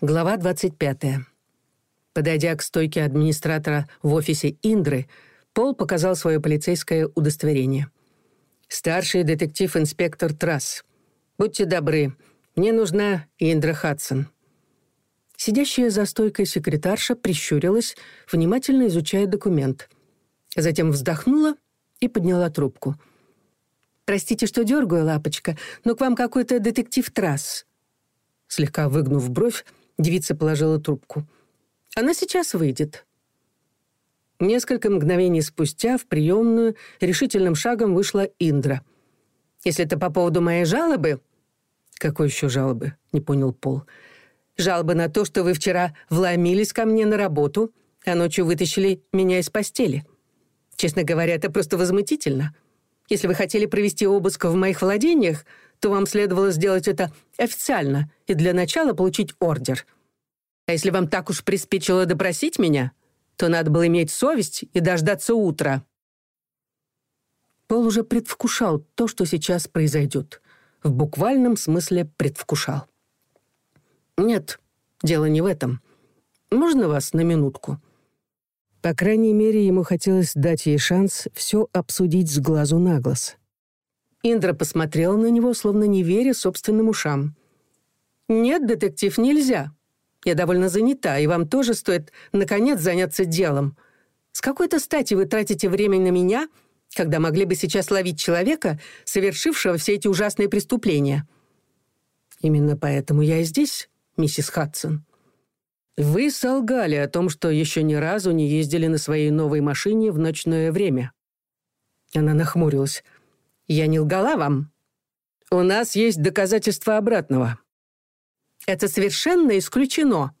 Глава 25. Подойдя к стойке администратора в офисе Индры, Пол показал свое полицейское удостоверение. «Старший детектив-инспектор Трасс. Будьте добры, мне нужна Индра Хадсон». Сидящая за стойкой секретарша прищурилась, внимательно изучая документ. Затем вздохнула и подняла трубку. «Простите, что дергаю, лапочка, но к вам какой-то детектив Трасс». Слегка выгнув бровь, Девица положила трубку. «Она сейчас выйдет». Несколько мгновений спустя в приемную решительным шагом вышла Индра. «Если это по поводу моей жалобы...» «Какой еще жалобы?» — не понял Пол. «Жалобы на то, что вы вчера вломились ко мне на работу, а ночью вытащили меня из постели. Честно говоря, это просто возмутительно. Если вы хотели провести обыск в моих владениях, то вам следовало сделать это официально и для начала получить ордер. А если вам так уж приспичило допросить меня, то надо было иметь совесть и дождаться утра». Пол уже предвкушал то, что сейчас произойдет. В буквальном смысле предвкушал. «Нет, дело не в этом. Можно вас на минутку?» По крайней мере, ему хотелось дать ей шанс все обсудить с глазу на глаз. Индра смотрел на него, словно не веря собственным ушам. «Нет, детектив, нельзя. Я довольно занята, и вам тоже стоит, наконец, заняться делом. С какой-то стати вы тратите время на меня, когда могли бы сейчас ловить человека, совершившего все эти ужасные преступления?» «Именно поэтому я и здесь, миссис Хадсон». «Вы солгали о том, что еще ни разу не ездили на своей новой машине в ночное время». Она нахмурилась. Я не лгала вам. У нас есть доказательства обратного. Это совершенно исключено.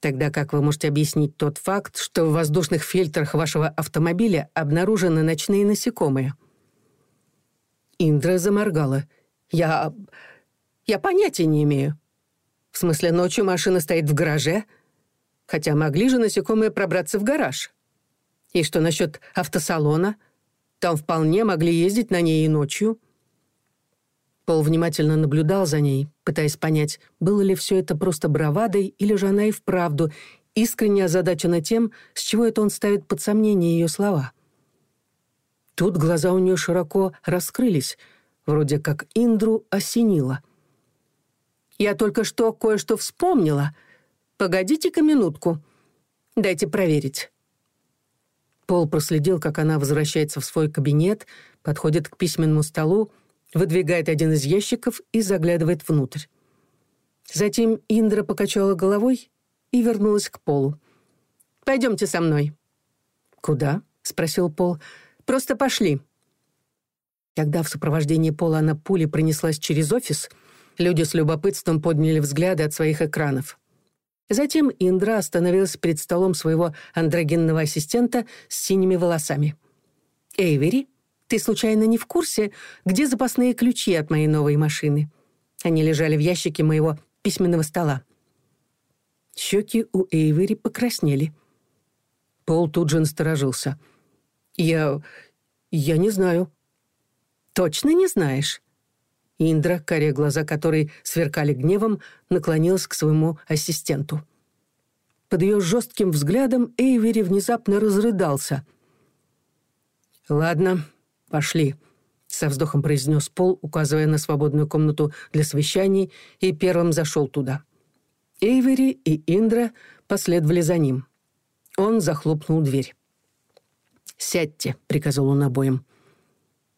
Тогда как вы можете объяснить тот факт, что в воздушных фильтрах вашего автомобиля обнаружены ночные насекомые? Индра заморгала. Я... я понятия не имею. В смысле, ночью машина стоит в гараже? Хотя могли же насекомые пробраться в гараж. И что насчет автосалона — там вполне могли ездить на ней и ночью. Пол внимательно наблюдал за ней, пытаясь понять, было ли все это просто бравадой, или же она и вправду искренне озадачена тем, с чего это он ставит под сомнение ее слова. Тут глаза у нее широко раскрылись, вроде как Индру осенило. «Я только что кое-что вспомнила. Погодите-ка минутку. Дайте проверить». Пол проследил, как она возвращается в свой кабинет, подходит к письменному столу, выдвигает один из ящиков и заглядывает внутрь. Затем Индра покачала головой и вернулась к Полу. «Пойдемте со мной». «Куда?» — спросил Пол. «Просто пошли». Когда в сопровождении Пола она пулей пронеслась через офис, люди с любопытством подняли взгляды от своих экранов — Затем Индра остановилась перед столом своего андрогенного ассистента с синими волосами. «Эйвери, ты случайно не в курсе, где запасные ключи от моей новой машины? Они лежали в ящике моего письменного стола». Щеки у Эйвери покраснели. Пол тут же насторожился. «Я... я не знаю». «Точно не знаешь?» Индра, коря глаза которой сверкали гневом, наклонилась к своему ассистенту. Под ее жестким взглядом Эйвери внезапно разрыдался. «Ладно, пошли», — со вздохом произнес Пол, указывая на свободную комнату для совещаний, и первым зашел туда. Эйвери и Индра последовали за ним. Он захлопнул дверь. «Сядьте», — приказал он обоим.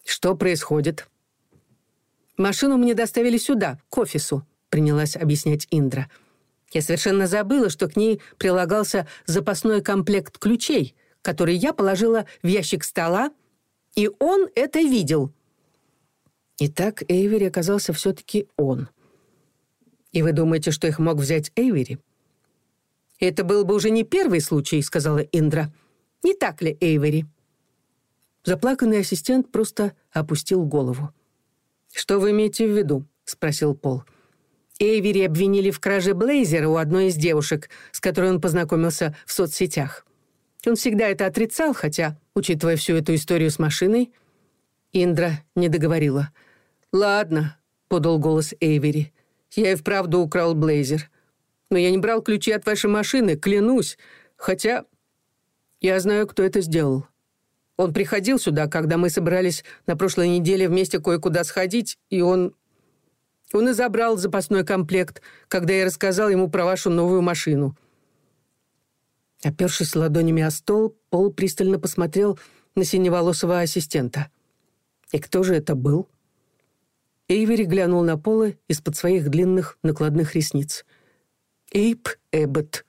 «Что происходит?» «Машину мне доставили сюда, к офису», — принялась объяснять Индра. «Я совершенно забыла, что к ней прилагался запасной комплект ключей, который я положила в ящик стола, и он это видел». Итак, Эйвери оказался все-таки он. «И вы думаете, что их мог взять Эйвери?» «Это был бы уже не первый случай», — сказала Индра. «Не так ли, Эйвери?» Заплаканный ассистент просто опустил голову. «Что вы имеете в виду?» — спросил Пол. Эйвери обвинили в краже блейзера у одной из девушек, с которой он познакомился в соцсетях. Он всегда это отрицал, хотя, учитывая всю эту историю с машиной... Индра не договорила. «Ладно», — подал голос Эйвери. «Я и Он приходил сюда, когда мы собирались на прошлой неделе вместе кое-куда сходить, и он... Он и забрал запасной комплект, когда я рассказал ему про вашу новую машину. Опершись ладонями о стол, Пол пристально посмотрел на синеволосого ассистента. И кто же это был? Эйвери глянул на Пола из-под своих длинных накладных ресниц. Эйб Эббот»,